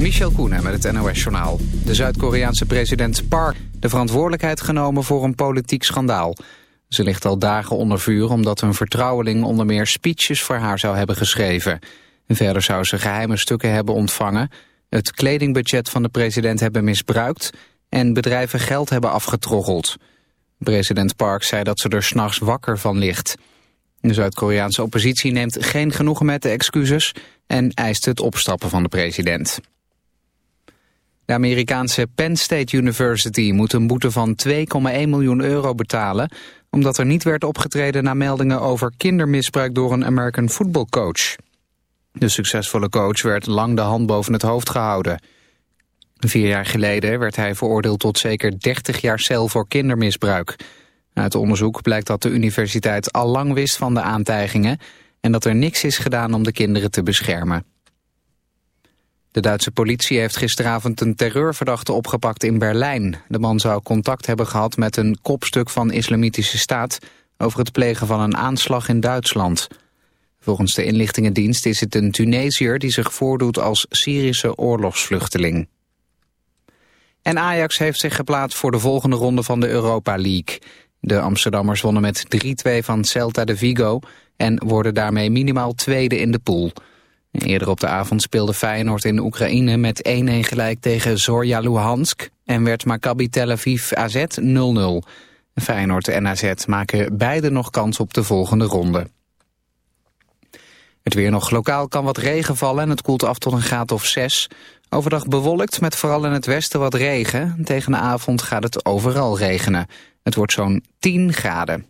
Michel Koenen met het NOS-journaal. De Zuid-Koreaanse president Park de verantwoordelijkheid genomen voor een politiek schandaal. Ze ligt al dagen onder vuur omdat een vertrouweling onder meer speeches voor haar zou hebben geschreven. En verder zou ze geheime stukken hebben ontvangen, het kledingbudget van de president hebben misbruikt en bedrijven geld hebben afgetroggeld. President Park zei dat ze er s'nachts wakker van ligt. De Zuid-Koreaanse oppositie neemt geen genoegen met de excuses en eist het opstappen van de president. De Amerikaanse Penn State University moet een boete van 2,1 miljoen euro betalen... omdat er niet werd opgetreden na meldingen over kindermisbruik door een American football coach. De succesvolle coach werd lang de hand boven het hoofd gehouden. Vier jaar geleden werd hij veroordeeld tot zeker 30 jaar cel voor kindermisbruik. Uit onderzoek blijkt dat de universiteit al lang wist van de aantijgingen... en dat er niks is gedaan om de kinderen te beschermen. De Duitse politie heeft gisteravond een terreurverdachte opgepakt in Berlijn. De man zou contact hebben gehad met een kopstuk van Islamitische Staat... over het plegen van een aanslag in Duitsland. Volgens de inlichtingendienst is het een Tunesiër... die zich voordoet als Syrische oorlogsvluchteling. En Ajax heeft zich geplaatst voor de volgende ronde van de Europa League. De Amsterdammers wonnen met 3-2 van Celta de Vigo... en worden daarmee minimaal tweede in de pool... Eerder op de avond speelde Feyenoord in Oekraïne met 1-1 gelijk tegen Zorja Luhansk en werd Maccabi Tel Aviv AZ 0-0. Feyenoord en AZ maken beide nog kans op de volgende ronde. Het weer nog lokaal kan wat regen vallen en het koelt af tot een graad of 6. Overdag bewolkt met vooral in het westen wat regen. Tegen de avond gaat het overal regenen. Het wordt zo'n 10 graden.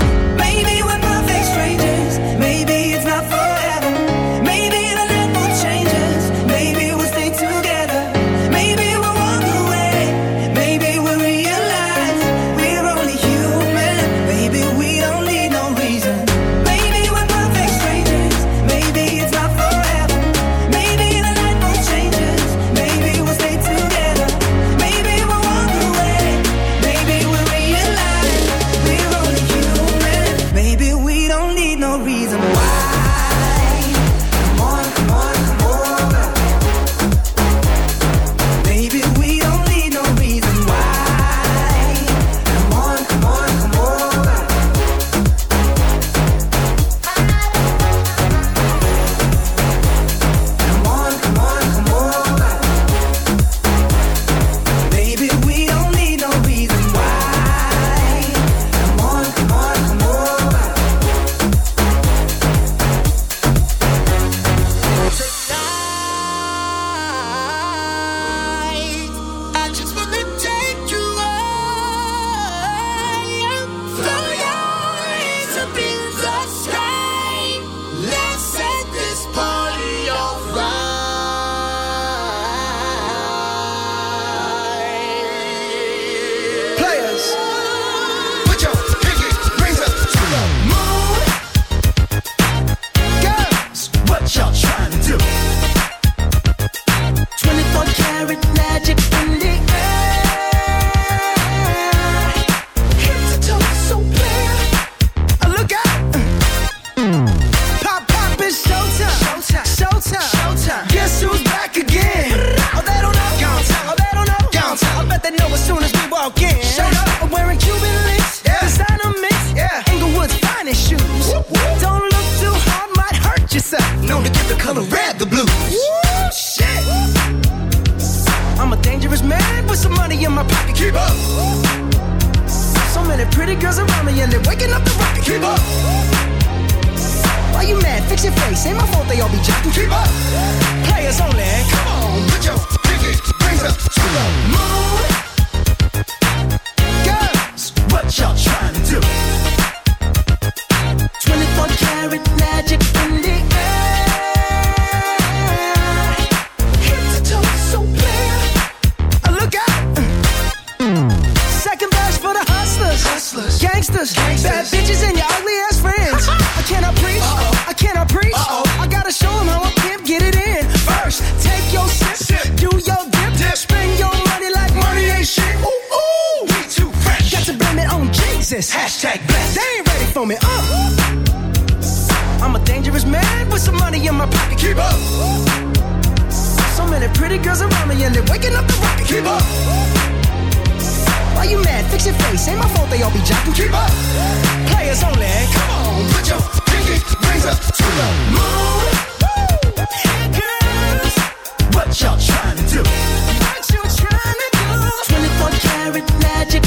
rocket, keep up. So many pretty girls around me and they're waking up the rocket, keep up. Why you mad? Fix your face. Ain't my fault they all be jocking. Keep up. Players only. Come on, put your pinky rings up to the moon. Hey girls, what y'all trying to do? What you trying to do? 24 karat magic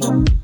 Thank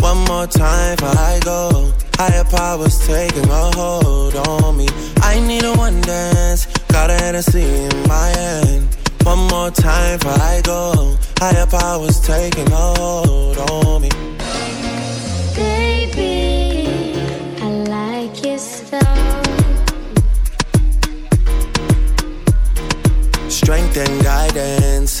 one more time for I go. Higher powers taking a hold on me. I need a one dance. Got a Hennessy in my hand. One more time for I go. Higher powers taking a hold on me. Baby, I like your style. Strength and guidance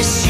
kiss you.